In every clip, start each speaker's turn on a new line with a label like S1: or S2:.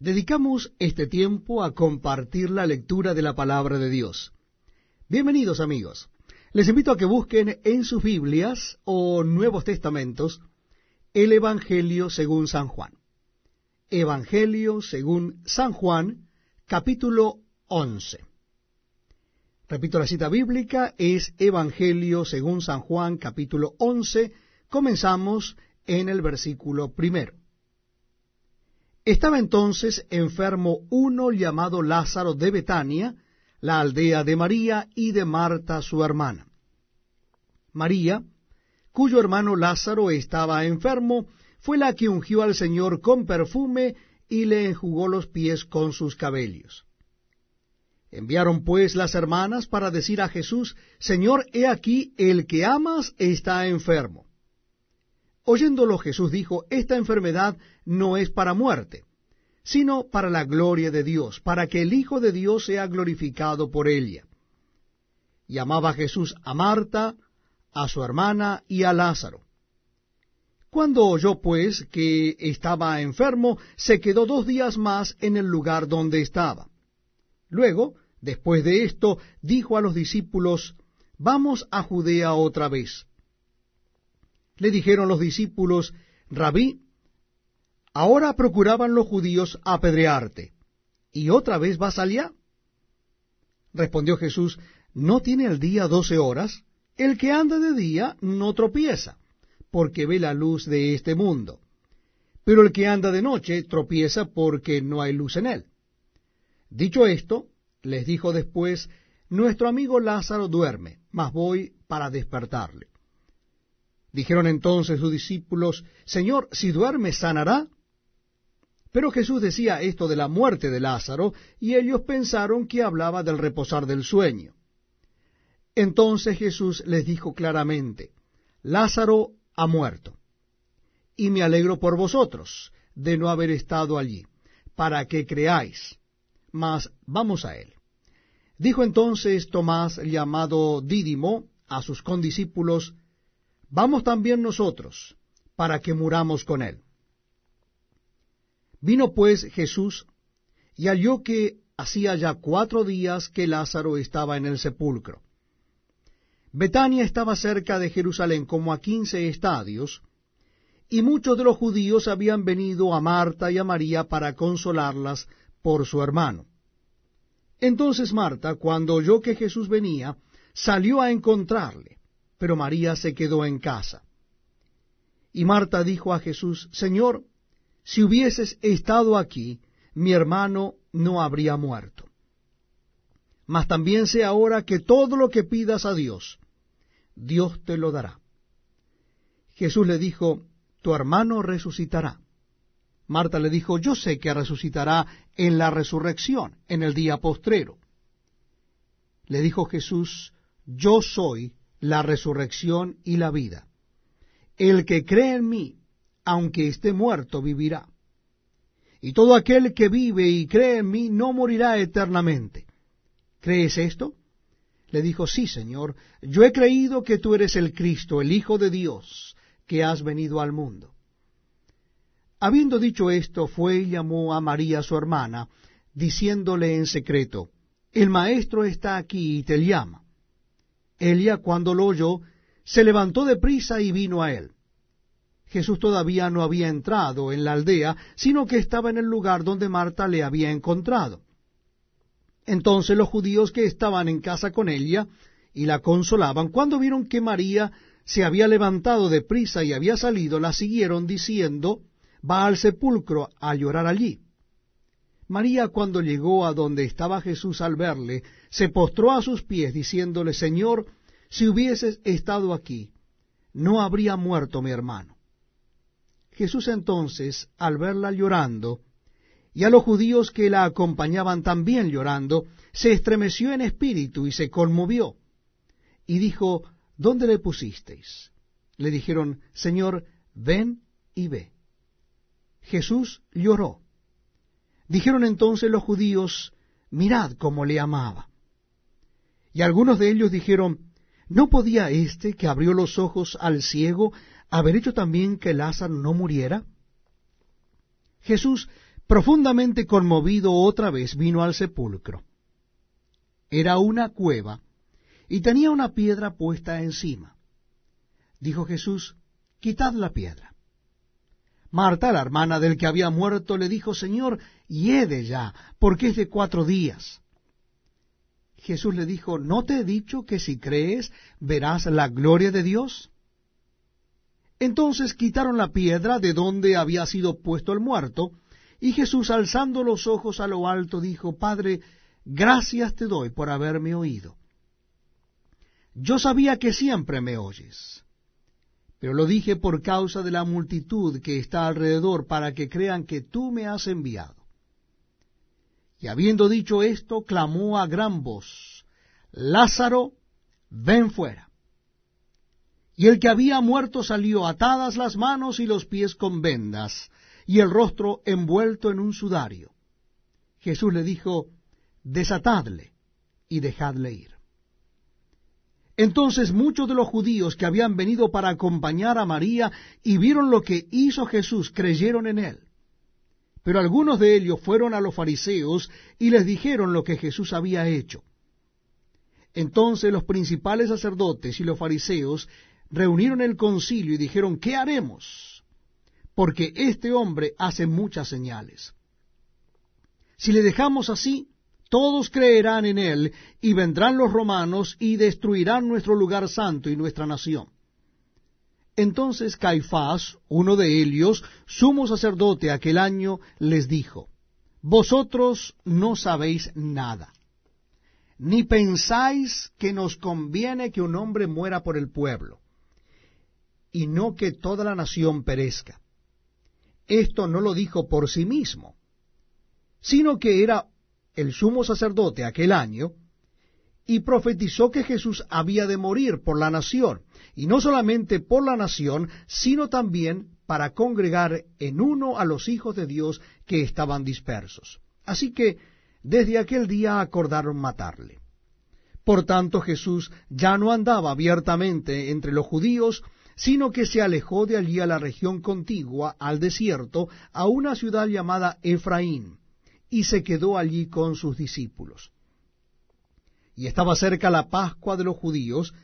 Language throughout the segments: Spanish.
S1: Dedicamos este tiempo a compartir la lectura de la palabra de Dios. Bienvenidos amigos. Les invito a que busquen en sus Biblias o Nuevos Testamentos el Evangelio según San Juan. Evangelio según San Juan, capítulo 11. Repito, la cita bíblica es Evangelio según San Juan, capítulo 11. Comenzamos en el versículo primero. Estaba entonces enfermo uno llamado Lázaro de Betania, la aldea de María y de Marta su hermana. María, cuyo hermano Lázaro estaba enfermo, fue la que ungió al Señor con perfume y le enjugó los pies con sus cabellos. Enviaron pues las hermanas para decir a Jesús, Señor, he aquí, el que amas está enfermo. Oyéndolo Jesús dijo, esta enfermedad no es para muerte, sino para la gloria de Dios, para que el Hijo de Dios sea glorificado por ella. Llamaba Jesús a Marta, a su hermana y a Lázaro. Cuando oyó pues que estaba enfermo, se quedó dos días más en el lugar donde estaba. Luego, después de esto, dijo a los discípulos, Vamos a Judea otra vez. Le dijeron los discípulos, Rabí, ahora procuraban los judíos apedrearte, ¿y otra vez vas allá? Respondió Jesús, ¿no tiene el día doce horas? El que anda de día no tropieza, porque ve la luz de este mundo. Pero el que anda de noche tropieza porque no hay luz en él. Dicho esto, les dijo después, Nuestro amigo Lázaro duerme, mas voy para despertarle. Dijeron entonces sus discípulos, Señor, si duerme, sanará. Pero Jesús decía esto de la muerte de Lázaro, y ellos pensaron que hablaba del reposar del sueño. Entonces Jesús les dijo claramente, Lázaro ha muerto, y me alegro por vosotros de no haber estado allí, para que creáis. Mas vamos a él. Dijo entonces Tomás, llamado Dídimo, a sus condiscípulos, Vamos también nosotros, para que muramos con él. Vino pues Jesús, y halló que hacía ya cuatro días que Lázaro estaba en el sepulcro. Betania estaba cerca de Jerusalén como a quince estadios, y muchos de los judíos habían venido a Marta y a María para consolarlas por su hermano. Entonces Marta, cuando oyó que Jesús venía, salió a encontrarle pero María se quedó en casa. Y Marta dijo a Jesús, Señor, si hubieses estado aquí, mi hermano no habría muerto. Mas también sé ahora que todo lo que pidas a Dios, Dios te lo dará. Jesús le dijo, tu hermano resucitará. Marta le dijo, yo sé que resucitará en la resurrección, en el día postrero. Le dijo Jesús, yo soy la resurrección y la vida. El que cree en mí, aunque esté muerto, vivirá. Y todo aquel que vive y cree en mí no morirá eternamente. ¿Crees esto? Le dijo, sí, Señor, yo he creído que tú eres el Cristo, el Hijo de Dios, que has venido al mundo. Habiendo dicho esto, fue y llamó a María su hermana, diciéndole en secreto, El Maestro está aquí y te llama. Elia, cuando lo oyó, se levantó de prisa y vino a él. Jesús todavía no había entrado en la aldea, sino que estaba en el lugar donde Marta le había encontrado. Entonces los judíos que estaban en casa con ella y la consolaban, cuando vieron que María se había levantado de prisa y había salido, la siguieron diciendo, va al sepulcro a llorar allí. María cuando llegó a donde estaba Jesús al verle, se postró a sus pies diciéndole, Señor, si hubieses estado aquí, no habría muerto mi hermano. Jesús entonces, al verla llorando, y a los judíos que la acompañaban también llorando, se estremeció en espíritu y se conmovió, y dijo, ¿Dónde le pusisteis? Le dijeron, Señor, ven y ve. Jesús lloró. Dijeron entonces los judíos, mirad cómo le amaba. Y algunos de ellos dijeron, ¿no podía éste que abrió los ojos al ciego haber hecho también que Lázaro no muriera? Jesús, Profundamente conmovido otra vez vino al sepulcro. Era una cueva y tenía una piedra puesta encima. Dijo Jesús, quitad la piedra. Marta, la hermana del que había muerto, le dijo, Señor, hiede ya, porque es de cuatro días. Jesús le dijo, ¿no te he dicho que si crees verás la gloria de Dios? Entonces quitaron la piedra de donde había sido puesto el muerto, y Jesús, alzando los ojos a lo alto, dijo, Padre, gracias te doy por haberme oído. Yo sabía que siempre me oyes, pero lo dije por causa de la multitud que está alrededor, para que crean que tú me has enviado. Y habiendo dicho esto, clamó a gran voz, Lázaro, ven fuera. Y el que había muerto salió atadas las manos y los pies con vendas, y el rostro envuelto en un sudario. Jesús le dijo, desatadle y dejadle ir. Entonces muchos de los judíos que habían venido para acompañar a María y vieron lo que hizo Jesús, creyeron en él. Pero algunos de ellos fueron a los fariseos y les dijeron lo que Jesús había hecho. Entonces los principales sacerdotes y los fariseos reunieron el concilio y dijeron, ¿qué haremos? Porque este hombre hace muchas señales. Si le dejamos así, todos creerán en él, y vendrán los romanos y destruirán nuestro lugar santo y nuestra nación. Entonces Caifás, uno de ellos, sumo sacerdote aquel año, les dijo, Vosotros no sabéis nada, ni pensáis que nos conviene que un hombre muera por el pueblo, y no que toda la nación perezca. Esto no lo dijo por sí mismo, sino que era el sumo sacerdote aquel año, y profetizó que Jesús había de morir por la nación, y no solamente por la nación, sino también para congregar en uno a los hijos de Dios que estaban dispersos. Así que desde aquel día acordaron matarle. Por tanto Jesús ya no andaba abiertamente entre los judíos, sino que se alejó de allí a la región contigua, al desierto, a una ciudad llamada Efraín, y se quedó allí con sus discípulos y estaba cerca la Pascua de los judíos,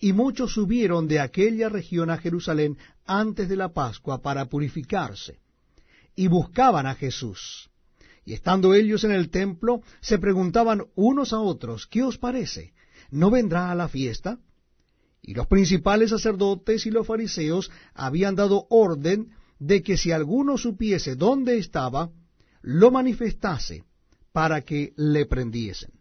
S1: y muchos subieron de aquella región a Jerusalén antes de la Pascua para purificarse, y buscaban a Jesús. Y estando ellos en el templo, se preguntaban unos a otros, ¿qué os parece? ¿No vendrá a la fiesta? Y los principales sacerdotes y los fariseos habían dado orden de que si alguno supiese dónde estaba, lo manifestase para que le prendiesen.